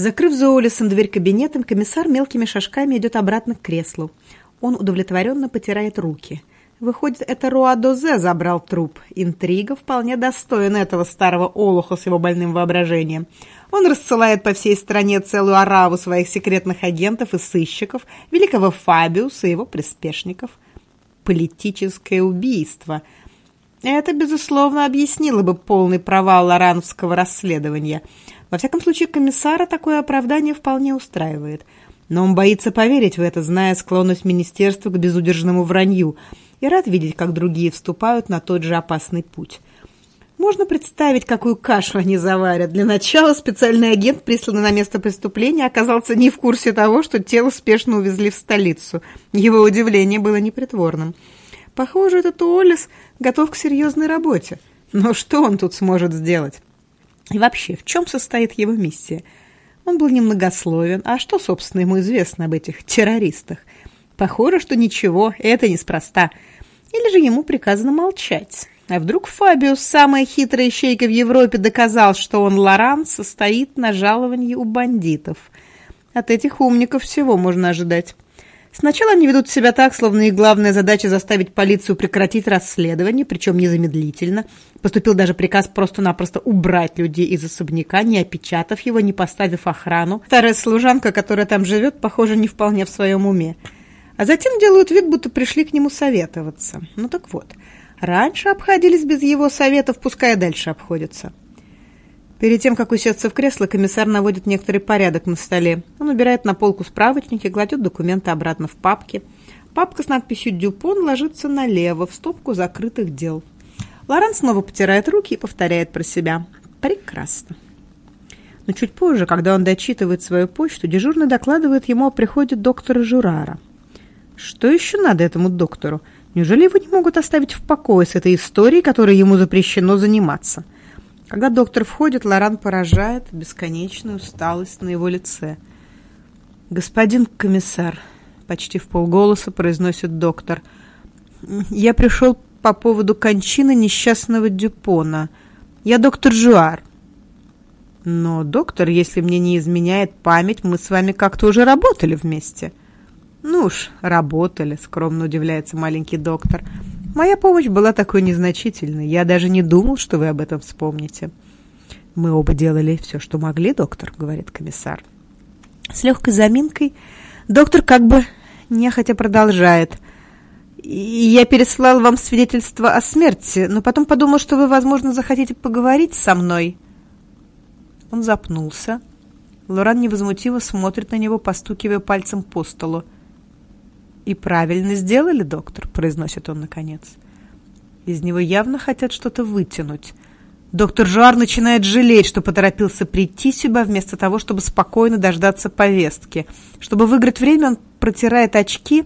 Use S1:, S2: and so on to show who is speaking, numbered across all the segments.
S1: Закрыв за Олесом дверь кабинетом, комиссар мелкими шажками идет обратно к креслу. Он удовлетворенно потирает руки. Выходит, это Руадозе забрал труп. Интрига вполне достойна этого старого олуха с его больным воображением. Он рассылает по всей стране целую ораву своих секретных агентов и сыщиков, великого Фабиуса и его приспешников. Политическое убийство. Это, безусловно, объяснило бы полный провал лорановского расследования. Во всяком случае, комиссара такое оправдание вполне устраивает. Но он боится поверить в это, зная склонность министерства к безудержному вранью – и рад видеть, как другие вступают на тот же опасный путь. Можно представить, какую кашу они заварят. Для начала специальный агент, присланный на место преступления, оказался не в курсе того, что тело спешно увезли в столицу. Его удивление было непритворным. Похоже, этот Уоллес готов к серьезной работе. Но что он тут сможет сделать? И вообще, в чем состоит его миссия? Он был немногословен. А что, собственно, ему известно об этих террористах? Похоже, что ничего, это неспроста. Или же ему приказано молчать. А вдруг Фабиус, самая хитрая ищейка в Европе, доказал, что он, Лоран, состоит на жаловании у бандитов. От этих умников всего можно ожидать. Сначала они ведут себя так, словно их главная задача заставить полицию прекратить расследование, причем незамедлительно. Поступил даже приказ просто-напросто убрать людей из особняка, не опечатав его, не поставив охрану. Старая служанка, которая там живет, похоже, не вполне в своем уме а затем делают вид, будто пришли к нему советоваться. Ну так вот, раньше обходились без его советов, пускай дальше обходятся. Перед тем, как усеться в кресло, комиссар наводит некоторый порядок на столе. Он убирает на полку справочники, кладет документы обратно в папки. Папка с надписью «Дюпон» ложится налево, в стопку закрытых дел. Лоран снова потирает руки и повторяет про себя. «Прекрасно». Но чуть позже, когда он дочитывает свою почту, дежурный докладывает ему о приходе доктора Журара – что еще надо этому доктору? Неужели его не могут оставить в покое с этой историей, которой ему запрещено заниматься? Когда доктор входит, Лоран поражает бесконечную усталость на его лице. «Господин комиссар», — почти в полголоса произносит доктор, — «я пришел по поводу кончины несчастного Дюпона. Я доктор Жуар». «Но, доктор, если мне не изменяет память, мы с вами как-то уже работали вместе». «Ну уж, работали», — скромно удивляется маленький доктор. «Моя помощь была такой незначительной. Я даже не думал, что вы об этом вспомните». «Мы оба делали все, что могли, доктор», — говорит комиссар. С легкой заминкой доктор как бы нехотя продолжает. «Я переслал вам свидетельство о смерти, но потом подумал, что вы, возможно, захотите поговорить со мной». Он запнулся. Лоран невозмутимо смотрит на него, постукивая пальцем по столу. «И правильно сделали, доктор», — произносит он наконец. Из него явно хотят что-то вытянуть. Доктор Жуар начинает жалеть, что поторопился прийти сюда вместо того, чтобы спокойно дождаться повестки. Чтобы выиграть время, он протирает очки,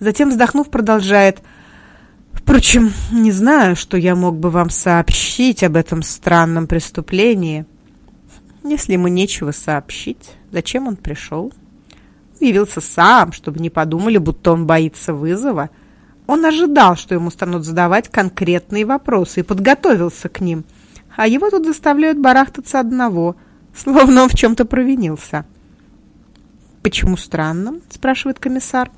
S1: затем, вздохнув, продолжает. «Впрочем, не знаю, что я мог бы вам сообщить об этом странном преступлении. Если ему нечего сообщить, зачем он пришел?» Явился сам, чтобы не подумали, будто он боится вызова. Он ожидал, что ему станут задавать конкретные вопросы, и подготовился к ним. А его тут заставляют барахтаться одного, словно он в чем-то провинился. «Почему странным?» – спрашивает комиссар.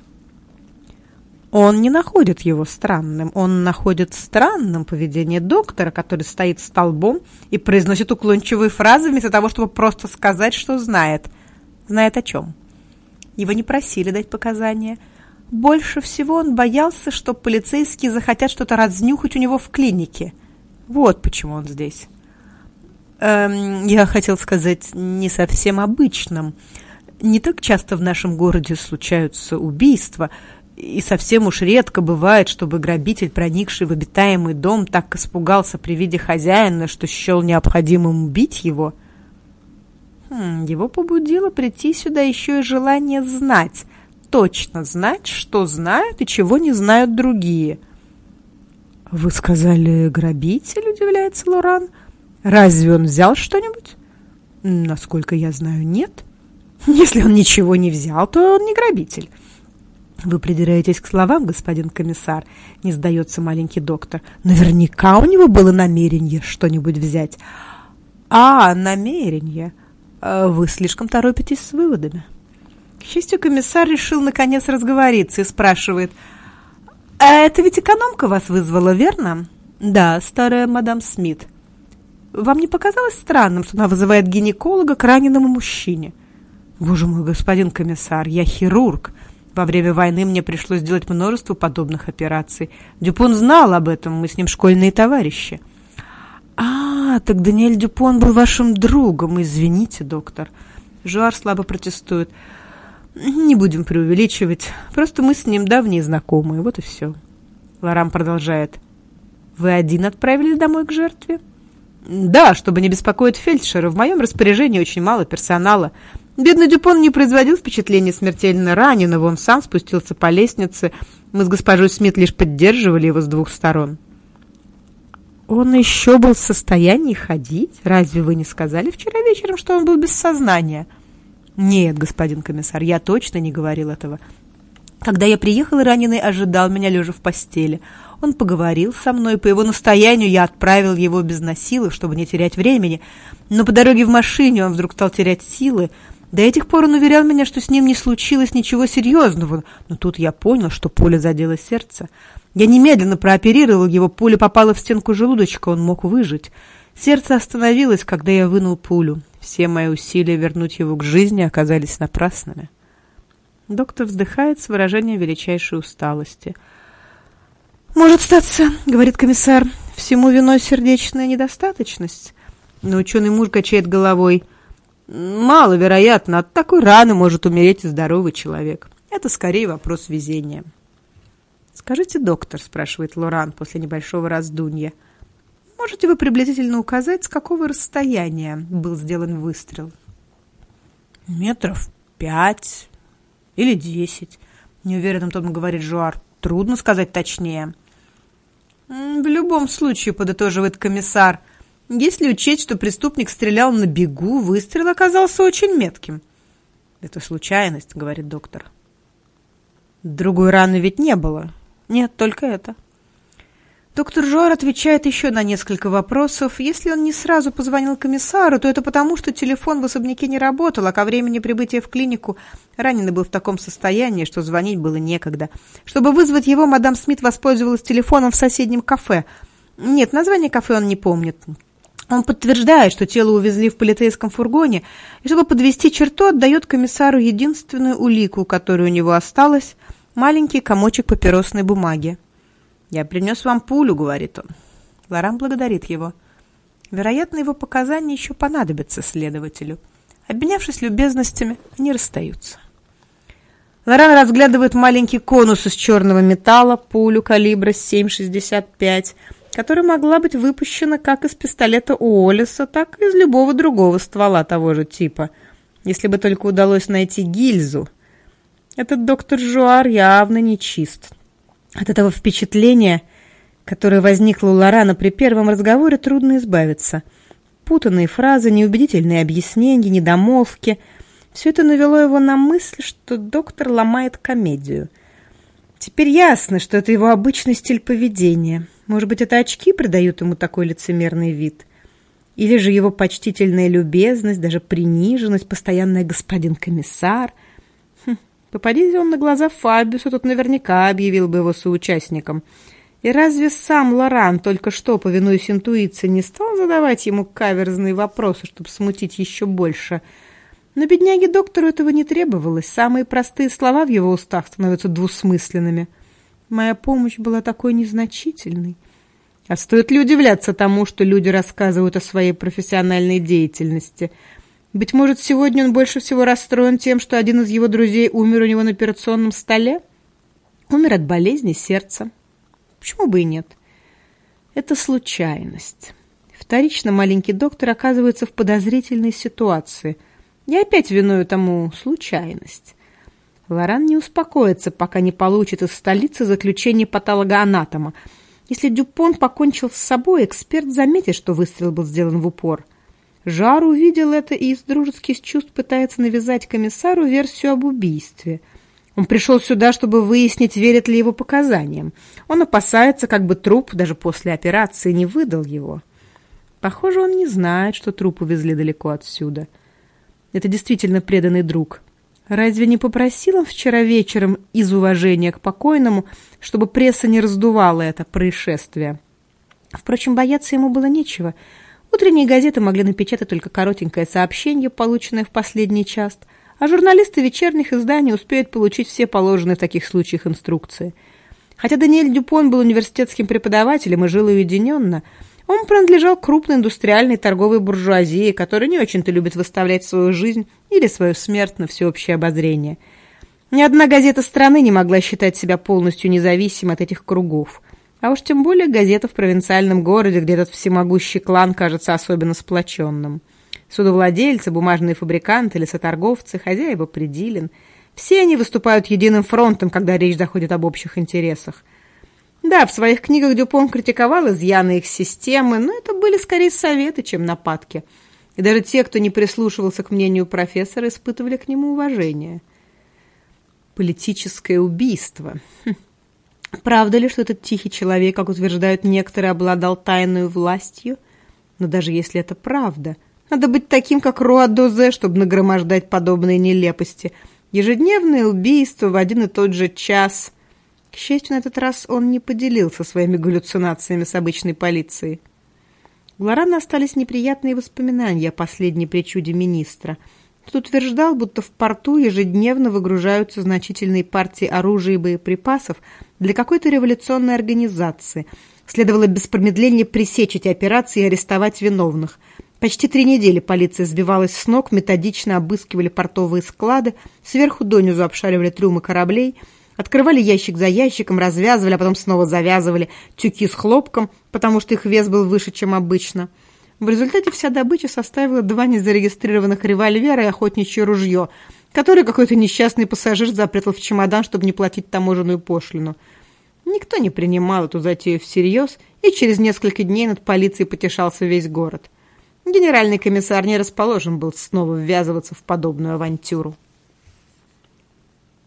S1: Он не находит его странным. Он находит странным поведение доктора, который стоит столбом и произносит уклончивые фразы вместо того, чтобы просто сказать, что знает. Знает о чем. Его не просили дать показания. Больше всего он боялся, что полицейские захотят что-то разнюхать у него в клинике. Вот почему он здесь. Эм, я хотел сказать, не совсем обычным. Не так часто в нашем городе случаются убийства, и совсем уж редко бывает, чтобы грабитель, проникший в обитаемый дом, так испугался при виде хозяина, что счел необходимым убить его – Хм, его побудило прийти сюда еще и желание знать, точно знать, что знают и чего не знают другие. «Вы сказали, грабитель?» – удивляется Лоран. «Разве он взял что-нибудь?» «Насколько я знаю, нет. Если он ничего не взял, то он не грабитель». «Вы придираетесь к словам, господин комиссар», — не сдается маленький доктор. «Наверняка у него было намерение что-нибудь взять». «А, намерение. А «Вы слишком торопитесь с выводами». К счастью, комиссар решил наконец разговориться и спрашивает, «А это ведь экономка вас вызвала, верно?» «Да, старая мадам Смит». «Вам не показалось странным, что она вызывает гинеколога к раненому мужчине?» «Боже мой, господин комиссар, я хирург. Во время войны мне пришлось сделать множество подобных операций. Дюпон знал об этом, мы с ним школьные товарищи». «А, так Даниэль Дюпон был вашим другом. Извините, доктор». Жуар слабо протестует. «Не будем преувеличивать. Просто мы с ним давние знакомые. Вот и все». Лорам продолжает. «Вы один отправились домой к жертве?» «Да, чтобы не беспокоить фельдшера. В моем распоряжении очень мало персонала. Бедный Дюпон не производил впечатления смертельно раненого. Он сам спустился по лестнице. Мы с госпожой Смит лишь поддерживали его с двух сторон». «Он еще был в состоянии ходить? Разве вы не сказали вчера вечером, что он был без сознания?» «Нет, господин комиссар, я точно не говорил этого. Когда я приехал, раненый ожидал меня лежа в постели. Он поговорил со мной, по его настоянию я отправил его без насилы, чтобы не терять времени. Но по дороге в машине он вдруг стал терять силы. До этих пор он уверял меня, что с ним не случилось ничего серьезного. Но тут я понял, что пуля задела сердце. Я немедленно прооперировал его, пуля попала в стенку желудочка, он мог выжить. Сердце остановилось, когда я вынул пулю. Все мои усилия вернуть его к жизни оказались напрасными. Доктор вздыхает с выражением величайшей усталости. «Может статься, — говорит комиссар, — всему виной сердечная недостаточность». Но ученый муж качает головой. «Маловероятно, от такой раны может умереть и здоровый человек. Это скорее вопрос везения». «Скажите, доктор, — спрашивает Лоран после небольшого раздумья, — можете вы приблизительно указать, с какого расстояния был сделан выстрел?» «Метров пять или десять», — неуверенным тоном говорит Жуар. «Трудно сказать точнее». «В любом случае, — подытоживает комиссар, — если учесть, что преступник стрелял на бегу, выстрел оказался очень метким». «Это случайность», — говорит доктор. «Другой раны ведь не было. Нет, только это». Доктор Жуар отвечает еще на несколько вопросов. Если он не сразу позвонил комиссару, то это потому, что телефон в особняке не работал, а ко времени прибытия в клинику раненый был в таком состоянии, что звонить было некогда. Чтобы вызвать его, мадам Смит воспользовалась телефоном в соседнем кафе. Нет, название кафе он не помнит. Он подтверждает, что тело увезли в полицейском фургоне, и чтобы подвести черту, отдает комиссару единственную улику, которая у него осталась – маленький комочек папиросной бумаги. «Я принес вам пулю», — говорит он. Лоран благодарит его. Вероятно, его показания еще понадобятся следователю. Обменявшись любезностями, они расстаются. Лоран разглядывает маленький конус из черного металла, пулю калибра 7,65, которая могла быть выпущена как из пистолета Уоллеса, так и из любого другого ствола того же типа, если бы только удалось найти гильзу. Этот доктор Жуар явно не чист. От этого впечатления, которое возникло у Лорана при первом разговоре, трудно избавиться. Путанные фразы, неубедительные объяснения, недомолвки — все это навело его на мысль, что доктор ломает комедию. Теперь ясно, что это его обычный стиль поведения. Может быть, это очки придают ему такой лицемерный вид? Или же его почтительная любезность, даже приниженность, постоянный господин комиссар — Попадись он на глаза Фабиусу, тот наверняка объявил бы его соучастником. И разве сам Лоран, только что, повинуясь интуиции, не стал задавать ему каверзные вопросы, чтобы смутить еще больше? Но бедняге доктору этого не требовалось. Самые простые слова в его устах становятся двусмысленными. Моя помощь была такой незначительной. А стоит ли удивляться тому, что люди рассказывают о своей профессиональной деятельности – быть может, сегодня он больше всего расстроен тем, что один из его друзей умер у него на операционном столе? Умер от болезни сердца. Почему бы и нет? Это случайность. Вторично маленький доктор оказывается в подозрительной ситуации. Я опять виную тому случайность. Лоран не успокоится, пока не получит из столицы заключение патологоанатома. Если Дюпон покончил с собой, эксперт заметит, что выстрел был сделан в упор – Жар увидел это и из дружеских чувств пытается навязать комиссару версию об убийстве. Он пришел сюда, чтобы выяснить, верят ли его показаниям. Он опасается, как бы труп даже после операции не выдал его. Похоже, он не знает, что труп увезли далеко отсюда. Это действительно преданный друг. Разве не попросил он вчера вечером из уважения к покойному, чтобы пресса не раздувала это происшествие? Впрочем, бояться ему было нечего. Утренние газеты могли напечатать только коротенькое сообщение, полученное в последний час, а журналисты вечерних изданий успеют получить все положенные в таких случаях инструкции. Хотя Даниэль Дюпон был университетским преподавателем и жил уединенно, он принадлежал крупной индустриальной торговой буржуазии, которая не очень-то любит выставлять свою жизнь или свою смерть на всеобщее обозрение. Ни одна газета страны не могла считать себя полностью независимой от этих кругов. А уж тем более газета в провинциальном городе, где этот всемогущий клан кажется особенно сплоченным. Судовладельцы, бумажные фабриканты, лесоторговцы, хозяева предилен. Все они выступают единым фронтом, когда речь заходит об общих интересах. Да, в своих книгах Дюпон критиковал изъяны их системы, но это были скорее советы, чем нападки. И даже те, кто не прислушивался к мнению профессора, испытывали к нему уважение. Политическое убийство. Хм. Правда ли, что этот тихий человек, как утверждают некоторые, обладал тайной властью? Но даже если это правда, надо быть таким, как Руадозе, чтобы нагромождать подобные нелепости. Ежедневные убийства в один и тот же час. К счастью, на этот раз он не поделился своими галлюцинациями с обычной полицией. У Лорана остались неприятные воспоминания о последней причуде министра – тот утверждал, будто в порту ежедневно выгружаются значительные партии оружия и боеприпасов для какой-то революционной организации. Следовало без промедления пресечь эти операции и арестовать виновных. Почти три недели полиция сбивалась с ног, методично обыскивали портовые склады, сверху донизу обшаривали трюмы кораблей, открывали ящик за ящиком, развязывали, а потом снова завязывали тюки с хлопком, потому что их вес был выше, чем обычно – в результате вся добыча составила два незарегистрированных револьвера и охотничье ружье, которое какой-то несчастный пассажир запрятал в чемодан, чтобы не платить таможенную пошлину. Никто не принимал эту затею всерьез, и через несколько дней над полицией потешался весь город. Генеральный комиссар не расположен был снова ввязываться в подобную авантюру.